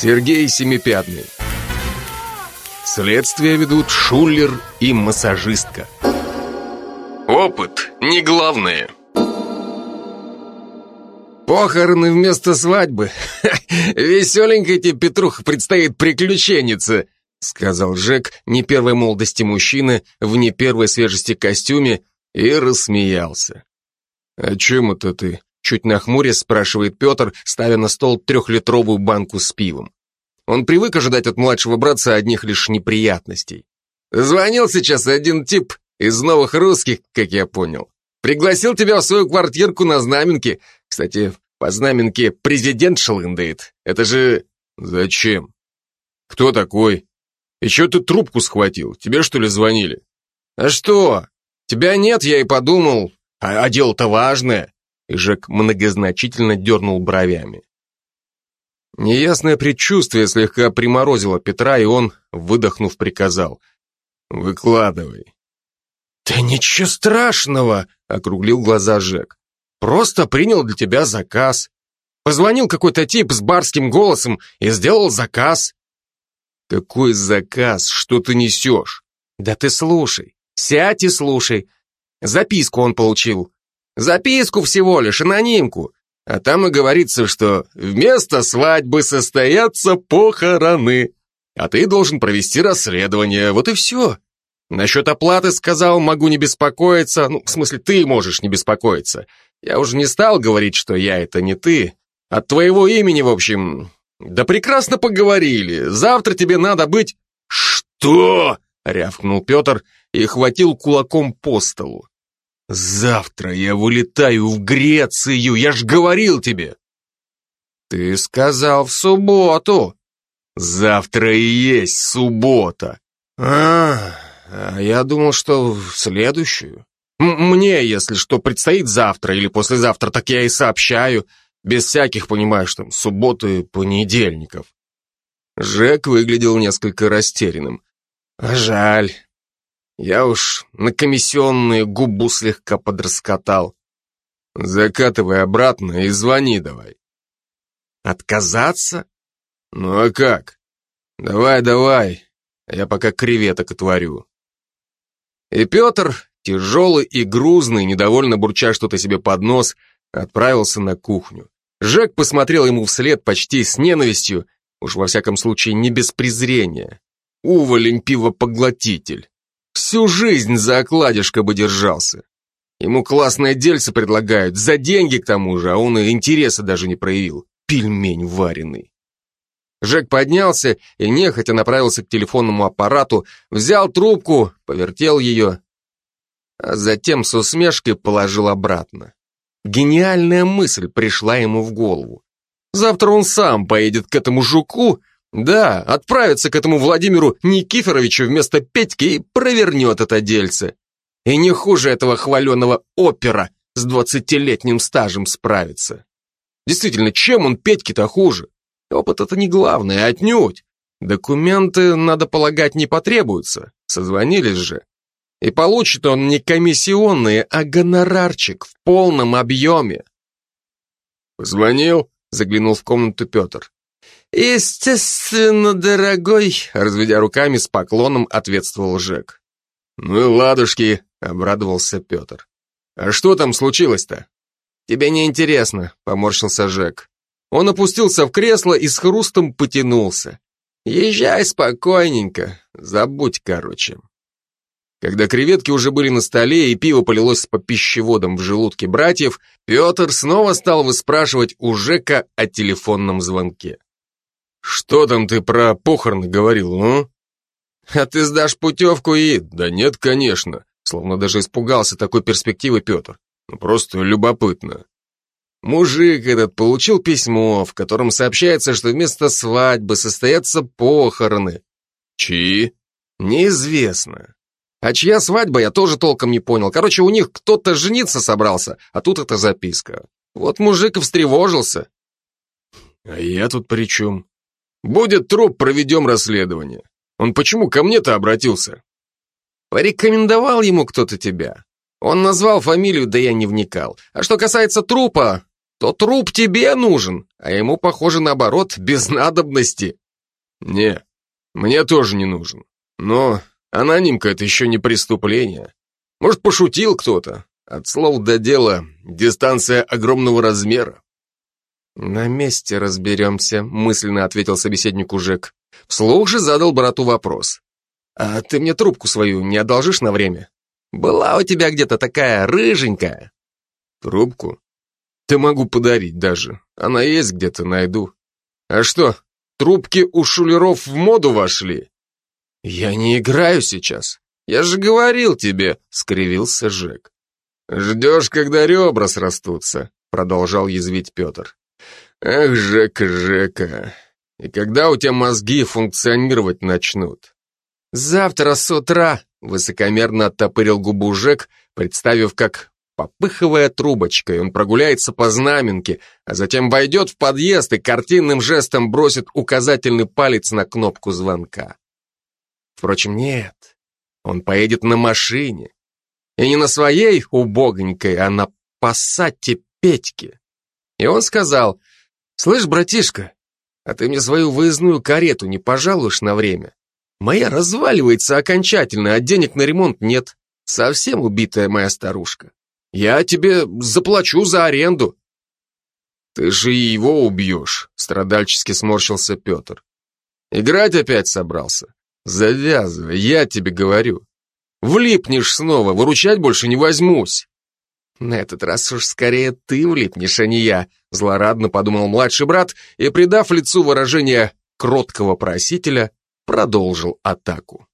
Сергей Семипятный. Следствие ведут Шулер и массажистка. Опыт не главное. Похороны вместо свадьбы. Веселенькой тебе, Петруха, предстоит приключенница, сказал Жек, не первой молодости мужчины, в не первой свежести костюме, и рассмеялся. «О чем это ты?» Чуть нахмурясь спрашивает Петр, ставя на стол трехлитровую банку с пивом. Он привык ожидать от младшего братца одних лишь неприятностей. Звонил сейчас один тип из новых русских, как я понял. Пригласил тебя в свою квартирку на знаменке. Кстати, по знаменке президент шлындает. Это же... Зачем? Кто такой? И чё ты трубку схватил? Тебе что ли звонили? А что? Тебя нет, я и подумал. А, а дело-то важное. И Жек многозначительно дернул бровями. Неясное предчувствие слегка приморозило Петра, и он, выдохнув, приказал. «Выкладывай». «Да ничего страшного!» — округлил глаза Жек. «Просто принял для тебя заказ. Позвонил какой-то тип с барским голосом и сделал заказ». «Какой заказ? Что ты несешь?» «Да ты слушай. Сядь и слушай. Записку он получил. Записку всего лишь, анонимку. А там и говорится, что вместо свадьбы состоятся похороны. А ты должен провести расследование, вот и все. Насчет оплаты сказал, могу не беспокоиться. Ну, в смысле, ты можешь не беспокоиться. Я уже не стал говорить, что я это не ты. От твоего имени, в общем... Да прекрасно поговорили. Завтра тебе надо быть... Что? Рявкнул Петр и хватил кулаком по столу. Завтра я вылетаю в Грецию, я ж говорил тебе. Ты сказал в субботу. Завтра и есть суббота. А, а я думал, что в следующую. Мне, если что, предстоит завтра или послезавтра, так я и сообщаю. Без всяких, понимаешь, там, субботы, понедельников. Жек выглядел несколько растерянным. Жаль. Я уж на комиссионные губу слегка подраскатал. Закатывай обратно и звони давай. Отказаться? Ну а как? Давай, давай, я пока креветок отварю. И Петр, тяжелый и грузный, недовольно бурча что-то себе под нос, отправился на кухню. Жек посмотрел ему вслед почти с ненавистью, уж во всяком случае не без презрения. Уволень пивопоглотитель. Всю жизнь за окладишко бы держался. Ему классное дельце предлагают, за деньги к тому же, а он и интереса даже не проявил. Пельмень вареный. Жек поднялся и нехотя направился к телефонному аппарату, взял трубку, повертел ее, а затем с усмешкой положил обратно. Гениальная мысль пришла ему в голову. Завтра он сам поедет к этому жуку да, отправится к этому Владимиру Никифоровичу вместо Петьки и провернет это дельце. И не хуже этого хваленого опера с двадцатилетним стажем справится. Действительно, чем он Петьке-то хуже? Опыт это не главное, отнюдь. Документы, надо полагать, не потребуются. Созвонились же. И получит он не комиссионные, а гонорарчик в полном объеме. «Позвонил?» — заглянул в комнату Петр. «Естественно, дорогой», — разведя руками с поклоном, ответствовал Жек. «Ну и ладушки», — обрадовался Петр. «А что там случилось-то?» «Тебе не интересно», — поморщился Жек. Он опустился в кресло и с хрустом потянулся. «Езжай спокойненько, забудь, короче». Когда креветки уже были на столе и пиво полилось по пищеводам в желудке братьев, Петр снова стал выспрашивать у Жека о телефонном звонке. «Что там ты про похороны говорил, ну?» «А ты сдашь путевку и...» «Да нет, конечно», словно даже испугался такой перспективы Петр. «Ну, просто любопытно». Мужик этот получил письмо, в котором сообщается, что вместо свадьбы состоятся похороны. Чьи? Неизвестно. А чья свадьба, я тоже толком не понял. Короче, у них кто-то жениться собрался, а тут эта записка. Вот мужик и встревожился. А я тут при чем? Будет труп, проведем расследование. Он почему ко мне-то обратился? Порекомендовал ему кто-то тебя. Он назвал фамилию, да я не вникал. А что касается трупа, то труп тебе нужен, а ему, похоже, наоборот, без надобности. Не, мне тоже не нужен. Но анонимка — это еще не преступление. Может, пошутил кто-то. От слов до дела дистанция огромного размера. «На месте разберемся», — мысленно ответил собеседнику Жек. Вслух же задал брату вопрос. «А ты мне трубку свою не одолжишь на время? Была у тебя где-то такая рыженькая». «Трубку? Ты могу подарить даже. Она есть где-то, найду. А что, трубки у шулеров в моду вошли?» «Я не играю сейчас. Я же говорил тебе», — скривился Жек. «Ждешь, когда ребра срастутся», — продолжал язвить Петр. «Эх, Жека, Жека, и когда у тебя мозги функционировать начнут?» «Завтра с утра», — высокомерно оттопырил губу Жек, представив, как, попыхивая трубочкой, он прогуляется по знаменке, а затем войдет в подъезд и картинным жестом бросит указательный палец на кнопку звонка. Впрочем, нет, он поедет на машине. И не на своей убогонькой, а на пассате Петьки. И он сказал, «Слышь, братишка, а ты мне свою выездную карету не пожалуешь на время? Моя разваливается окончательно, а денег на ремонт нет. Совсем убитая моя старушка. Я тебе заплачу за аренду». «Ты же его убьешь», — страдальчески сморщился Петр. «Играть опять собрался? Завязывай, я тебе говорю. Влипнешь снова, выручать больше не возьмусь. На этот раз уж скорее ты влипнешь, а не я, злорадно подумал младший брат и, придав лицу выражение кроткого просителя, продолжил атаку.